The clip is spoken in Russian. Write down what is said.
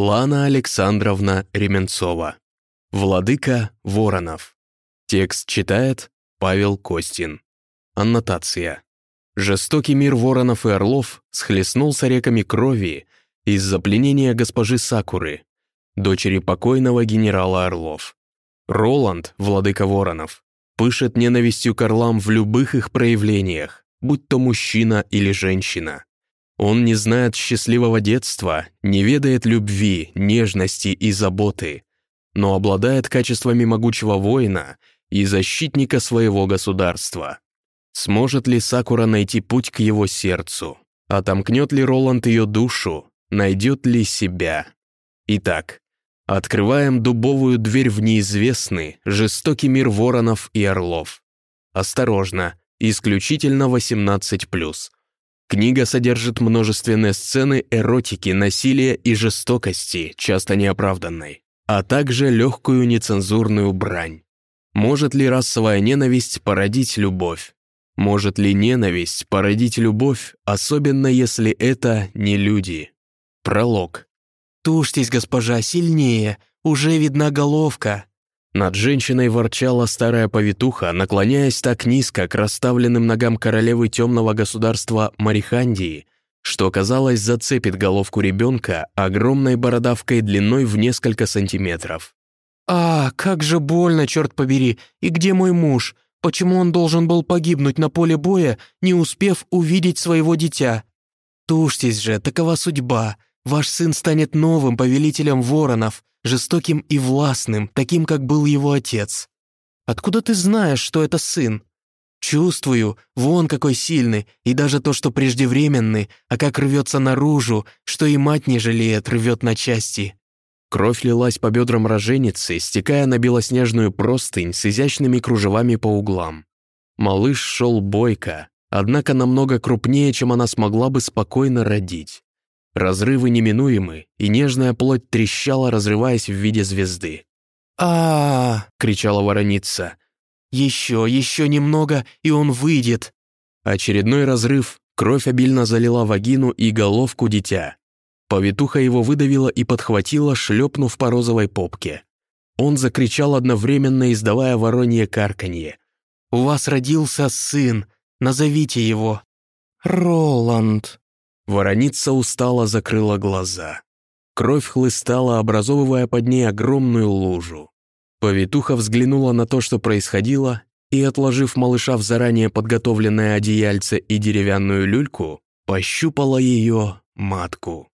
Лана Александровна Ременцова. Владыка Воронов. Текст читает Павел Костин. Аннотация. Жестокий мир воронов и орлов схлестнулся реками крови из-за пленения госпожи Сакуры, дочери покойного генерала Орлов. Роланд, владыка воронов, пышет ненавистью к орлам в любых их проявлениях, будь то мужчина или женщина. Он не знает счастливого детства, не ведает любви, нежности и заботы, но обладает качествами могучего воина и защитника своего государства. Сможет ли Сакура найти путь к его сердцу? Отомкнет ли Роланд ее душу? Найдет ли себя? Итак, открываем дубовую дверь в неизвестный, жестокий мир воронов и орлов. Осторожно, исключительно 18+. Книга содержит множественные сцены эротики, насилия и жестокости, часто неоправданной, а также легкую нецензурную брань. Может ли расовая ненависть породить любовь? Может ли ненависть породить любовь, особенно если это не люди? Пролог. «Тушьтесь, госпожа, сильнее, уже видна головка», над женщиной ворчала старая повитуха, наклоняясь так низко к расставленным ногам королевы темного государства Марихандии, что, казалось, зацепит головку ребенка огромной бородавкой длиной в несколько сантиметров. «А, как же больно, черт побери! И где мой муж? Почему он должен был погибнуть на поле боя, не успев увидеть своего дитя? Тушьтесь же, такова судьба. Ваш сын станет новым повелителем воронов, жестоким и властным, таким, как был его отец. Откуда ты знаешь, что это сын? Чувствую, вон какой сильный, и даже то, что преждевременный, а как рвется наружу, что и мать не жалеет, рвет на части. Кровь лилась по бедрам роженицы, стекая на белоснежную простынь с изящными кружевами по углам. Малыш шел бойко, однако намного крупнее, чем она смогла бы спокойно родить. Разрывы неминуемы, и нежная плоть трещала, разрываясь в виде звезды. а, кричала вороница. «Еще, еще немного, и он выйдет!» Очередной разрыв, кровь обильно залила вагину и головку дитя. Повитуха его выдавила и подхватила, шлепнув по розовой попке. Он закричал одновременно, издавая воронье карканье. «У вас родился сын, назовите его». «Роланд», Вороница устало закрыла глаза. Кровь хлыстала, образовывая под ней огромную лужу. Повитуха взглянула на то, что происходило, и, отложив малыша в заранее подготовленное одеяльце и деревянную люльку, пощупала ее матку.